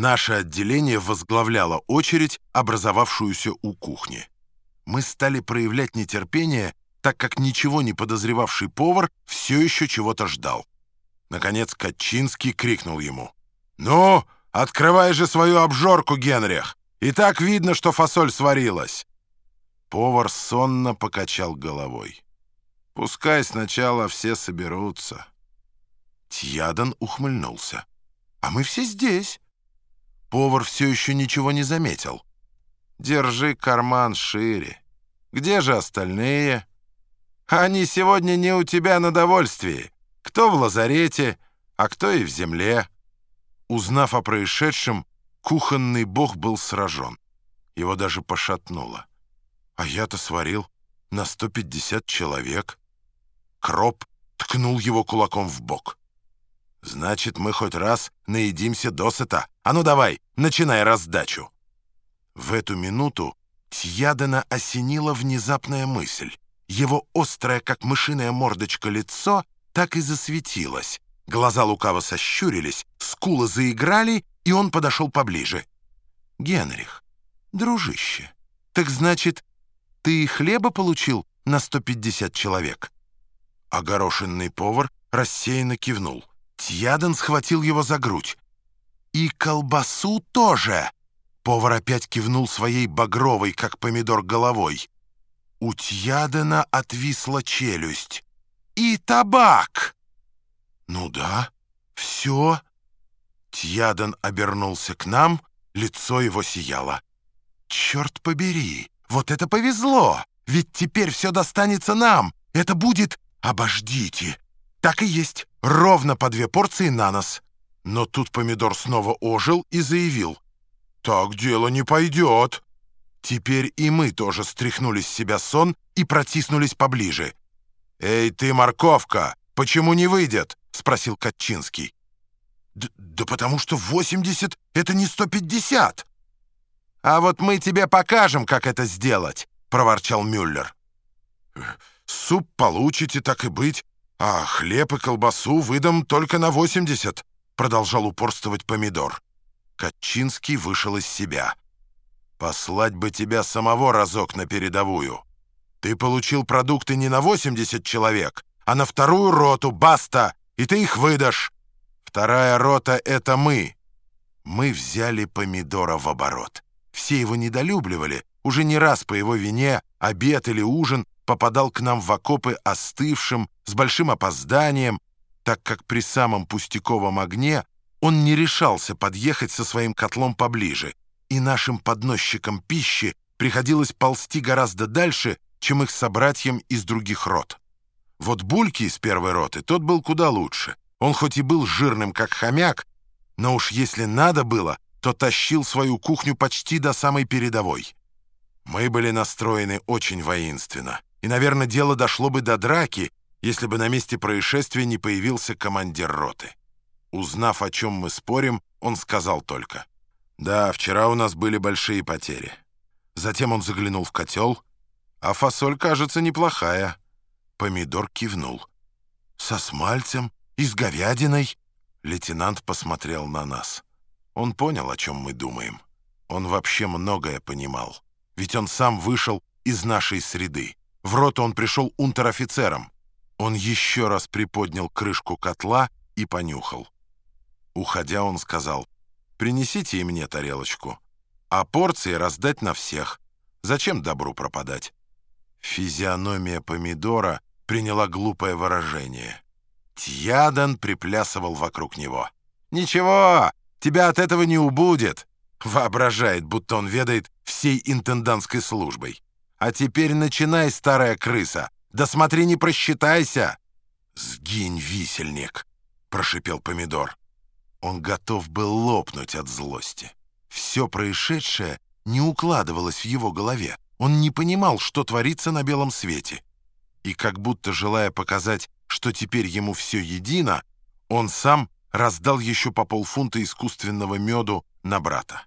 Наше отделение возглавляло очередь, образовавшуюся у кухни. Мы стали проявлять нетерпение, так как ничего не подозревавший повар все еще чего-то ждал. Наконец Катчинский крикнул ему. «Ну, открывай же свою обжорку, Генрих! И так видно, что фасоль сварилась!» Повар сонно покачал головой. «Пускай сначала все соберутся». Тьядан ухмыльнулся. «А мы все здесь». Повар все еще ничего не заметил. «Держи карман шире. Где же остальные?» «Они сегодня не у тебя на довольствии. Кто в лазарете, а кто и в земле». Узнав о происшедшем, кухонный бог был сражен. Его даже пошатнуло. А я-то сварил на 150 человек. Кроп ткнул его кулаком в бок. «Значит, мы хоть раз наедимся досыта. А ну давай, начинай раздачу!» В эту минуту Тьядена осенила внезапная мысль. Его острое, как мышиная мордочка, лицо так и засветилось. Глаза лукаво сощурились, скулы заиграли, и он подошел поближе. «Генрих, дружище, так значит, ты хлеба получил на 150 человек?» Огорошенный повар рассеянно кивнул. Тьяден схватил его за грудь. «И колбасу тоже!» Повар опять кивнул своей багровой, как помидор, головой. У Тьядена отвисла челюсть. «И табак!» «Ну да, все». Тьяден обернулся к нам, лицо его сияло. «Черт побери, вот это повезло! Ведь теперь все достанется нам! Это будет... Обождите!» «Так и есть, ровно по две порции на нос». Но тут помидор снова ожил и заявил. «Так дело не пойдет». Теперь и мы тоже стряхнули с себя сон и протиснулись поближе. «Эй ты, морковка, почему не выйдет?» — спросил Катчинский. «Да, «Да потому что 80 — это не 150». «А вот мы тебе покажем, как это сделать», — проворчал Мюллер. «Суп получите, так и быть, а хлеб и колбасу выдам только на 80», — продолжал упорствовать помидор. Катчинский вышел из себя. «Послать бы тебя самого разок на передовую. Ты получил продукты не на 80 человек, а на вторую роту, баста, и ты их выдашь. Вторая рота — это мы». Мы взяли помидора в оборот. Все его недолюбливали. Уже не раз по его вине обед или ужин попадал к нам в окопы остывшим, с большим опозданием, так как при самом пустяковом огне он не решался подъехать со своим котлом поближе, и нашим подносчикам пищи приходилось ползти гораздо дальше, чем их собратьям из других рот. Вот Бульки из первой роты, тот был куда лучше. Он хоть и был жирным, как хомяк, но уж если надо было, то тащил свою кухню почти до самой передовой. Мы были настроены очень воинственно, и, наверное, дело дошло бы до драки, если бы на месте происшествия не появился командир роты. Узнав, о чем мы спорим, он сказал только, «Да, вчера у нас были большие потери». Затем он заглянул в котел, а фасоль, кажется, неплохая. Помидор кивнул. «Со смальцем и с говядиной?» Лейтенант посмотрел на нас. Он понял, о чем мы думаем. Он вообще многое понимал. Ведь он сам вышел из нашей среды. В роту он пришел унтер-офицером. Он еще раз приподнял крышку котла и понюхал. Уходя, он сказал, «Принесите и мне тарелочку, а порции раздать на всех. Зачем добру пропадать?» Физиономия помидора приняла глупое выражение. Тьядан приплясывал вокруг него. «Ничего, тебя от этого не убудет!» Воображает, будто он ведает всей интендантской службой. «А теперь начинай, старая крыса! Да смотри, не просчитайся!» «Сгинь, висельник!» — прошипел помидор. Он готов был лопнуть от злости. Все происшедшее не укладывалось в его голове. Он не понимал, что творится на белом свете. И как будто желая показать, что теперь ему все едино, он сам раздал еще по полфунта искусственного меду на брата.